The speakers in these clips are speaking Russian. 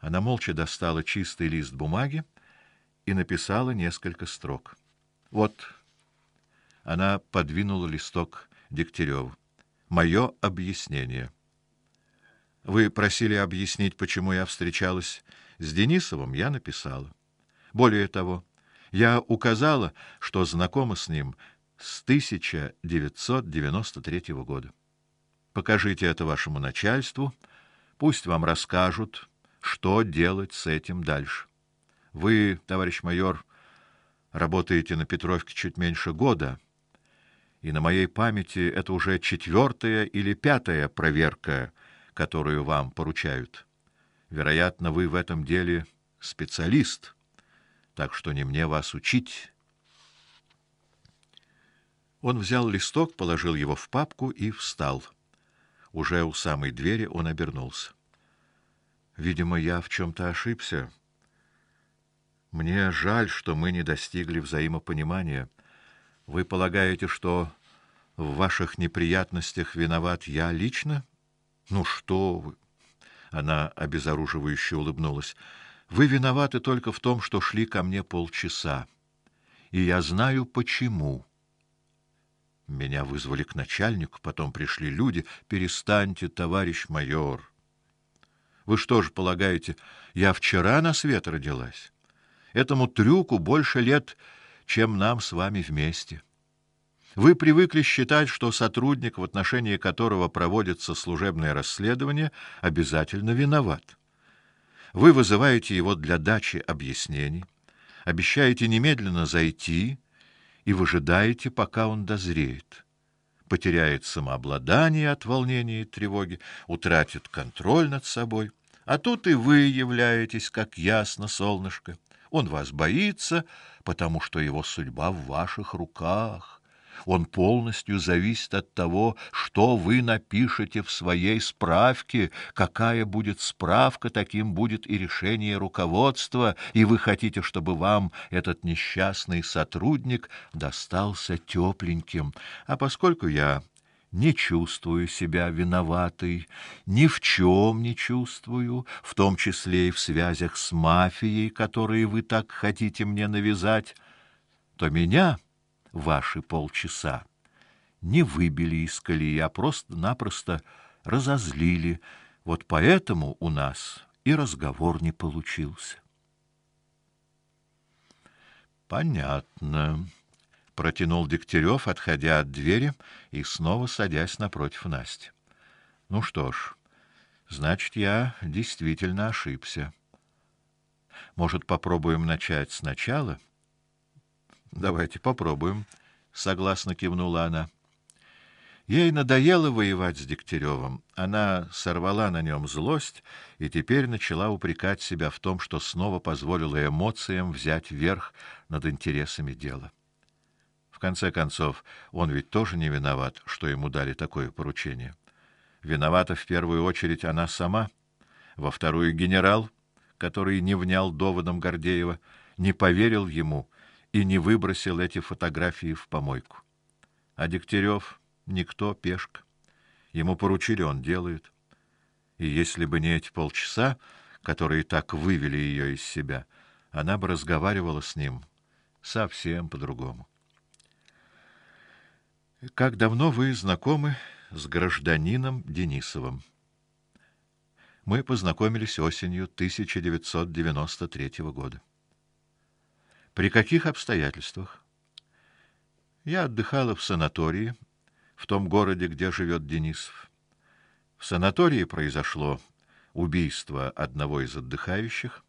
Она молча достала чистый лист бумаги и написала несколько строк. Вот. Она подвинула листок Дегтяреву. Мое объяснение. Вы просили объяснить, почему я встречалась с Денисовым, я написала. Более того, я указала, что знакома с ним с 1993 года. Покажите это вашему начальству, пусть вам расскажут, что делать с этим дальше. Вы, товарищ майор, работаете на Петровке чуть меньше года, и на моей памяти это уже четвертая или пятая проверка, которую вам поручают. Вероятно, вы в этом деле специалист, так что не мне вас учить. Он взял листок, положил его в папку и встал. Уже у самой двери он обернулся. Видимо, я в чем то ошибся. Мне жаль, что мы не достигли взаимопонимания. Вы полагаете, что в ваших неприятностях виноват я лично? Ну что вы? Она обезоруживающе улыбнулась. Вы виноваты только в том, что шли ко мне полчаса. И я знаю почему. Меня вызвали к начальнику, потом пришли люди. Перестаньте, товарищ майор. Вы что же полагаете, я вчера на свет родилась? Этому трюку больше лет, чем нам с вами вместе. Вы привыкли считать, что сотрудник, в отношении которого проводится служебное расследование, обязательно виноват. Вы вызываете его для дачи объяснений, обещаете немедленно зайти и выжидаете, пока он дозреет. Потеряет самообладание от волнения и тревоги, утратит контроль над собой. А тут и вы являетесь, как ясно солнышко. Он вас боится, потому что его судьба в ваших руках. Он полностью зависит от того, что вы напишете в своей справке. Какая будет справка, таким будет и решение руководства, и вы хотите, чтобы вам этот несчастный сотрудник достался тепленьким. А поскольку я не чувствую себя виноватой, ни в чем не чувствую, в том числе и в связях с мафией, которые вы так хотите мне навязать, то меня ваши полчаса не выбили из колеи, а просто-напросто разозлили. Вот поэтому у нас и разговор не получился. Понятно протянул Дегтярев, отходя от двери и снова садясь напротив Насти. Ну что ж, значит, я действительно ошибся. Может, попробуем начать сначала? Давайте попробуем, согласно кивнула она. Ей надоело воевать с Дегтяревым. Она сорвала на нем злость и теперь начала упрекать себя в том, что снова позволила эмоциям взять верх над интересами дела. В конце концов, он ведь тоже не виноват, что ему дали такое поручение. Виновата в первую очередь она сама, во вторую генерал, который не внял доводам Гордеева, не поверил ему и не выбросил эти фотографии в помойку. А Дегтярев никто, пешка. Ему поручили, он делает. И если бы не эти полчаса, которые так вывели ее из себя, она бы разговаривала с ним совсем по-другому. Как давно вы знакомы с гражданином Денисовым? Мы познакомились осенью 1993 года. При каких обстоятельствах? Я отдыхала в санатории в том городе, где живет Денисов. В санатории произошло убийство одного из отдыхающих.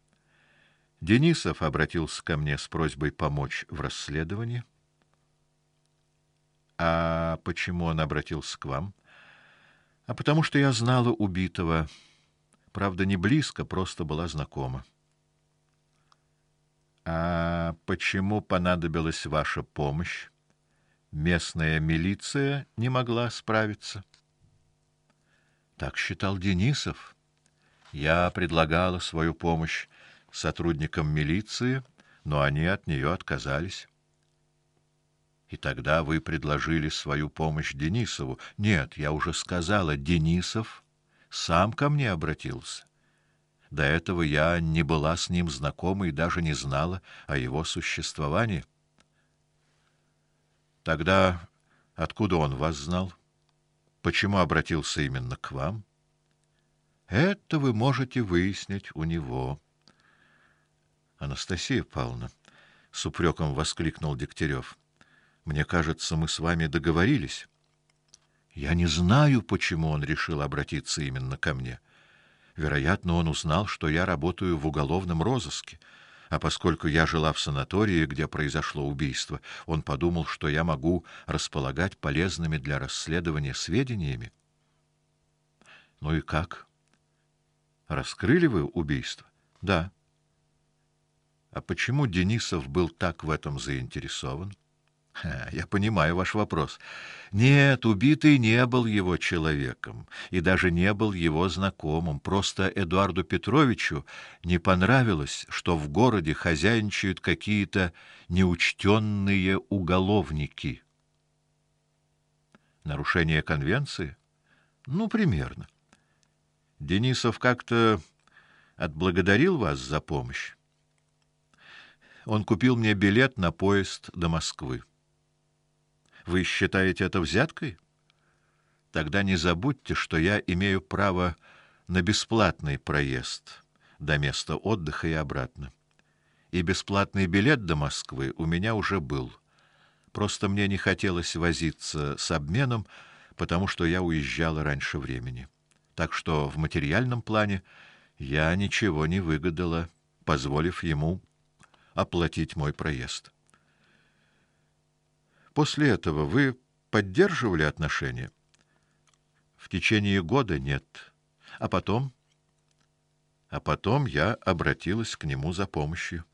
Денисов обратился ко мне с просьбой помочь в расследовании. А почему он обратился к вам? А потому что я знала убитого. Правда, не близко, просто была знакома. А почему понадобилась ваша помощь? Местная милиция не могла справиться. Так считал Денисов. Я предлагала свою помощь сотрудникам милиции, но они от нее отказались. И тогда вы предложили свою помощь Денисову. Нет, я уже сказала, Денисов сам ко мне обратился. До этого я не была с ним знакома и даже не знала о его существовании. Тогда откуда он вас знал? Почему обратился именно к вам? Это вы можете выяснить у него. Анастасия Павловна, с упреком воскликнул Дегтярев. Мне кажется, мы с вами договорились. Я не знаю, почему он решил обратиться именно ко мне. Вероятно, он узнал, что я работаю в уголовном розыске. А поскольку я жила в санатории, где произошло убийство, он подумал, что я могу располагать полезными для расследования сведениями. Ну и как? Раскрыли вы убийство? Да. А почему Денисов был так в этом заинтересован? Я понимаю ваш вопрос. Нет, убитый не был его человеком и даже не был его знакомым. Просто Эдуарду Петровичу не понравилось, что в городе хозяйничают какие-то неучтенные уголовники. Нарушение конвенции? Ну, примерно. Денисов как-то отблагодарил вас за помощь. Он купил мне билет на поезд до Москвы. Вы считаете это взяткой? Тогда не забудьте, что я имею право на бесплатный проезд до места отдыха и обратно. И бесплатный билет до Москвы у меня уже был. Просто мне не хотелось возиться с обменом, потому что я уезжала раньше времени. Так что в материальном плане я ничего не выгадала, позволив ему оплатить мой проезд. После этого вы поддерживали отношения? В течение года нет. А потом? А потом я обратилась к нему за помощью.